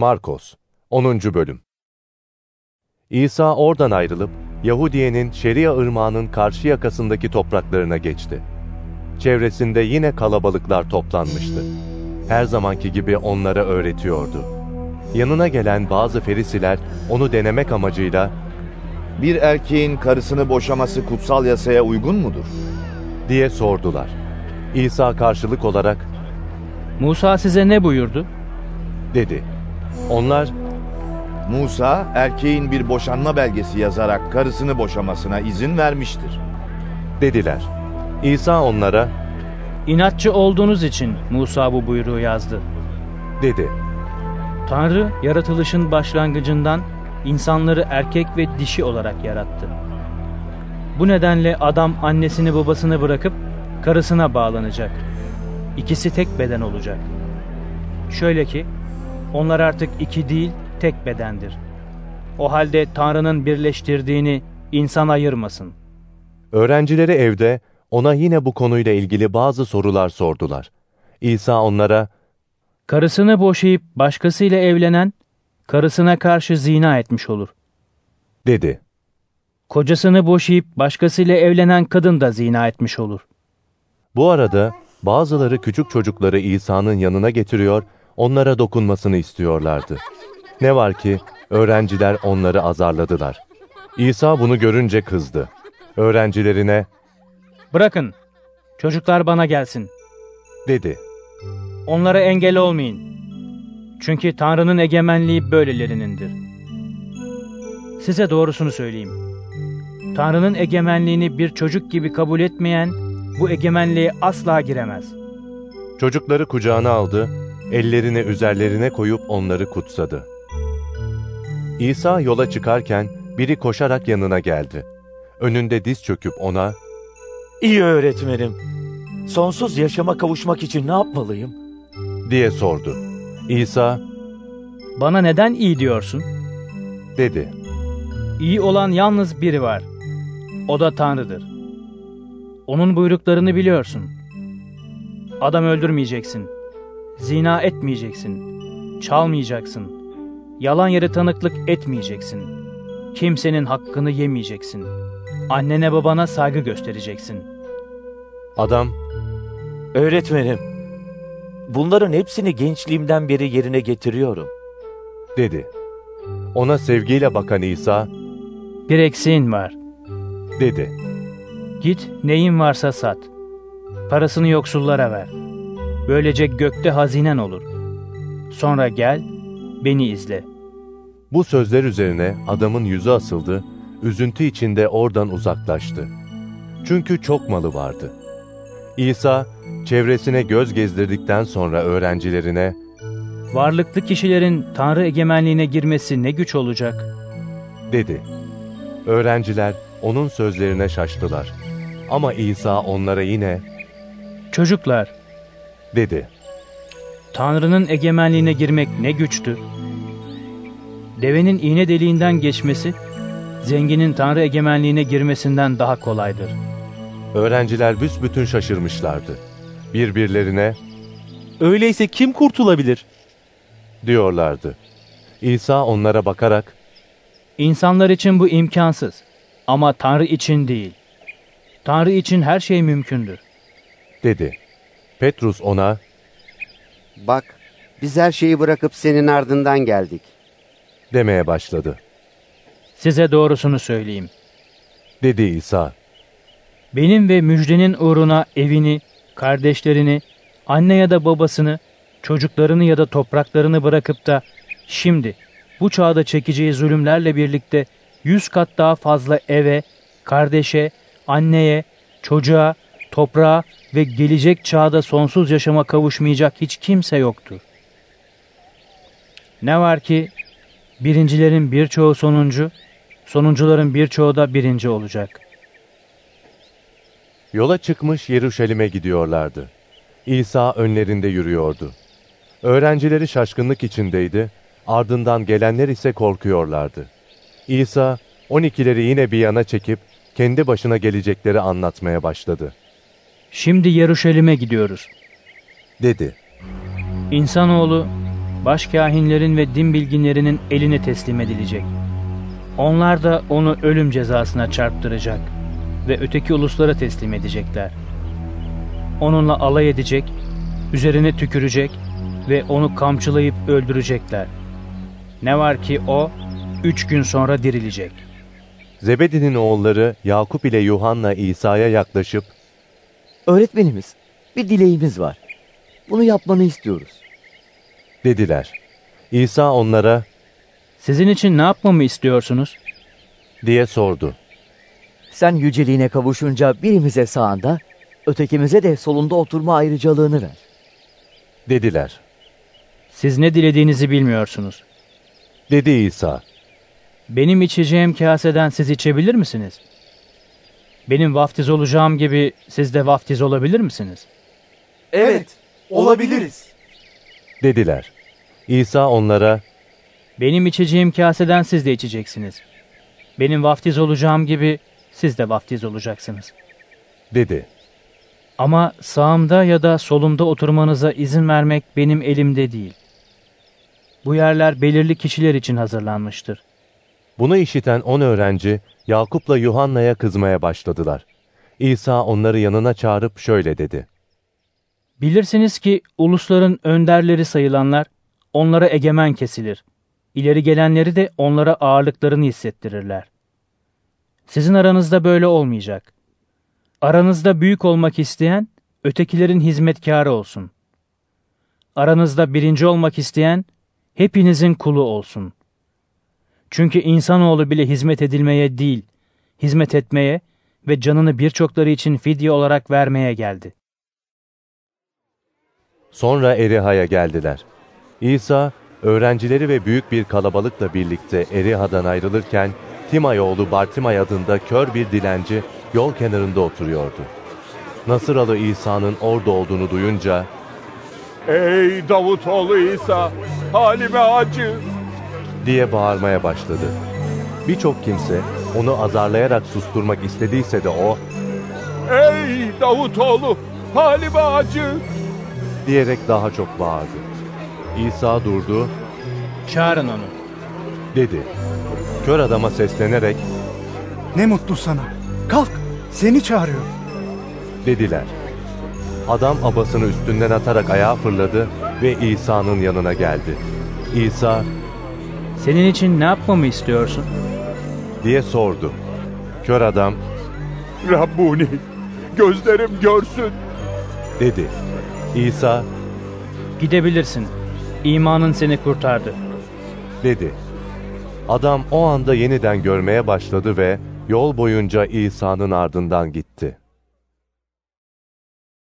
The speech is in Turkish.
Markos 10. Bölüm İsa oradan ayrılıp Yahudiye'nin Şeria ırmağının karşı yakasındaki topraklarına geçti. Çevresinde yine kalabalıklar toplanmıştı. Her zamanki gibi onlara öğretiyordu. Yanına gelen bazı ferisiler onu denemek amacıyla Bir erkeğin karısını boşaması kutsal yasaya uygun mudur? diye sordular. İsa karşılık olarak Musa size ne buyurdu? dedi. Onlar Musa, erkeğin bir boşanma belgesi yazarak karısını boşamasına izin vermiştir. dediler. İsa onlara İnatçı olduğunuz için Musa bu buyruğu yazdı. dedi. Tanrı yaratılışın başlangıcından insanları erkek ve dişi olarak yarattı. Bu nedenle adam annesini babasını bırakıp karısına bağlanacak. İkisi tek beden olacak. Şöyle ki onlar artık iki değil tek bedendir. O halde Tanrı'nın birleştirdiğini insan ayırmasın. Öğrencileri evde ona yine bu konuyla ilgili bazı sorular sordular. İsa onlara Karısını boşayıp başkasıyla evlenen karısına karşı zina etmiş olur. dedi. Kocasını boşayıp başkasıyla evlenen kadın da zina etmiş olur. Bu arada bazıları küçük çocukları İsa'nın yanına getiriyor, onlara dokunmasını istiyorlardı. Ne var ki öğrenciler onları azarladılar. İsa bunu görünce kızdı. Öğrencilerine Bırakın, çocuklar bana gelsin. dedi. Onlara engel olmayın. Çünkü Tanrı'nın egemenliği böylelerinindir. Size doğrusunu söyleyeyim. Tanrı'nın egemenliğini bir çocuk gibi kabul etmeyen bu egemenliğe asla giremez. Çocukları kucağına aldı, ellerini üzerlerine koyup onları kutsadı. İsa yola çıkarken biri koşarak yanına geldi. Önünde diz çöküp ona, İyi öğretmenim. Sonsuz yaşama kavuşmak için ne yapmalıyım? diye sordu. İsa, Bana neden iyi diyorsun? dedi. İyi olan yalnız biri var. O da Tanrı'dır. Onun buyruklarını biliyorsun. Adam öldürmeyeceksin. Zina etmeyeceksin. Çalmayacaksın. Yalan yere tanıklık etmeyeceksin. Kimsenin hakkını yemeyeceksin. Annene babana saygı göstereceksin. Adam, Öğretmenim. Bunların hepsini gençliğimden beri yerine getiriyorum. dedi. Ona sevgiyle bakan İsa, Bir eksiğin var. dedi. Git neyin varsa sat. Parasını yoksullara ver. Böylece gökte hazinen olur. Sonra gel, beni izle. Bu sözler üzerine adamın yüzü asıldı, üzüntü içinde oradan uzaklaştı. Çünkü çok malı vardı. İsa, çevresine göz gezdirdikten sonra öğrencilerine, Varlıklı kişilerin Tanrı egemenliğine girmesi ne güç olacak? dedi. Öğrenciler onun sözlerine şaştılar. Ama İsa onlara yine, Çocuklar, dedi. Tanrı'nın egemenliğine girmek ne güçtür? Devenin iğne deliğinden geçmesi, zenginin Tanrı egemenliğine girmesinden daha kolaydır. Öğrenciler büsbütün şaşırmışlardı. Birbirlerine, Öyleyse kim kurtulabilir? diyorlardı. İsa onlara bakarak, İnsanlar için bu imkansız ama Tanrı için değil. Tanrı için her şey mümkündür. dedi. Petrus ona, Bak, biz her şeyi bırakıp senin ardından geldik. demeye başladı. Size doğrusunu söyleyeyim. Dedi İsa, Benim ve müjdenin uğruna evini, kardeşlerini, anne ya da babasını, çocuklarını ya da topraklarını bırakıp da şimdi bu çağda çekeceği zulümlerle birlikte yüz kat daha fazla eve, kardeşe, anneye, çocuğa, toprağa ve gelecek çağda sonsuz yaşama kavuşmayacak hiç kimse yoktur. Ne var ki birincilerin birçoğu sonuncu, sonuncuların birçoğu da birinci olacak.'' Yola çıkmış Yeruşalim'e gidiyorlardı. İsa önlerinde yürüyordu. Öğrencileri şaşkınlık içindeydi, ardından gelenler ise korkuyorlardı. İsa, on ikileri yine bir yana çekip, kendi başına gelecekleri anlatmaya başladı. Şimdi Yeruşalim'e gidiyoruz. Dedi, İnsanoğlu başkahinlerin ve din bilginlerinin eline teslim edilecek. Onlar da onu ölüm cezasına çarptıracak ve öteki uluslara teslim edecekler. Onunla alay edecek, üzerine tükürecek ve onu kamçılayıp öldürecekler. Ne var ki o, üç gün sonra dirilecek. Zebedi'nin oğulları Yakup ile Yuhanna İsa'ya yaklaşıp Öğretmenimiz, bir dileğimiz var. Bunu yapmanı istiyoruz. dediler. İsa onlara Sizin için ne yapmamı istiyorsunuz? diye sordu. Sen yüceliğine kavuşunca birimize sağında, ötekimize de solunda oturma ayrıcalığını ver. Dediler. Siz ne dilediğinizi bilmiyorsunuz. Dedi İsa. Benim içeceğim kaseden siz içebilir misiniz? Benim vaftiz olacağım gibi siz de vaftiz olabilir misiniz? Evet, olabiliriz. Dediler. İsa onlara Benim içeceğim kaseden siz de içeceksiniz. Benim vaftiz olacağım gibi siz de vaftiz olacaksınız. dedi. Ama sağımda ya da solumda oturmanıza izin vermek benim elimde değil. Bu yerler belirli kişiler için hazırlanmıştır. Bunu işiten on öğrenci Yakup'la Yuhanna'ya kızmaya başladılar. İsa onları yanına çağırıp şöyle dedi. Bilirsiniz ki ulusların önderleri sayılanlar onlara egemen kesilir. İleri gelenleri de onlara ağırlıklarını hissettirirler. Sizin aranızda böyle olmayacak. Aranızda büyük olmak isteyen ötekilerin hizmetkarı olsun. Aranızda birinci olmak isteyen hepinizin kulu olsun. Çünkü insanoğlu bile hizmet edilmeye değil, hizmet etmeye ve canını birçokları için fidye olarak vermeye geldi. Sonra Eriha'ya geldiler. İsa, öğrencileri ve büyük bir kalabalıkla birlikte Eriha'dan ayrılırken, Timay oğlu Bartimay adında kör bir dilenci yol kenarında oturuyordu. Nasıralı İsa'nın orada olduğunu duyunca, Ey Davutoğlu İsa, halime acı. Diye bağırmaya başladı. Birçok kimse onu azarlayarak susturmak istediyse de o, Ey Davutoğlu, halime acı. diyerek daha çok bağırdı. İsa durdu, Çağırın onu. dedi. Kör adama seslenerek, Ne mutlu sana. Kalk, seni çağırıyor. dediler. Adam abasını üstünden atarak ayağa fırladı ve İsa'nın yanına geldi. İsa Senin için ne yapmamı istiyorsun? diye sordu. Kör adam Rabbuni, gözlerim görsün. dedi. İsa Gidebilirsin. İmanın seni kurtardı. dedi. Adam o anda yeniden görmeye başladı ve yol boyunca İsa'nın ardından gitti.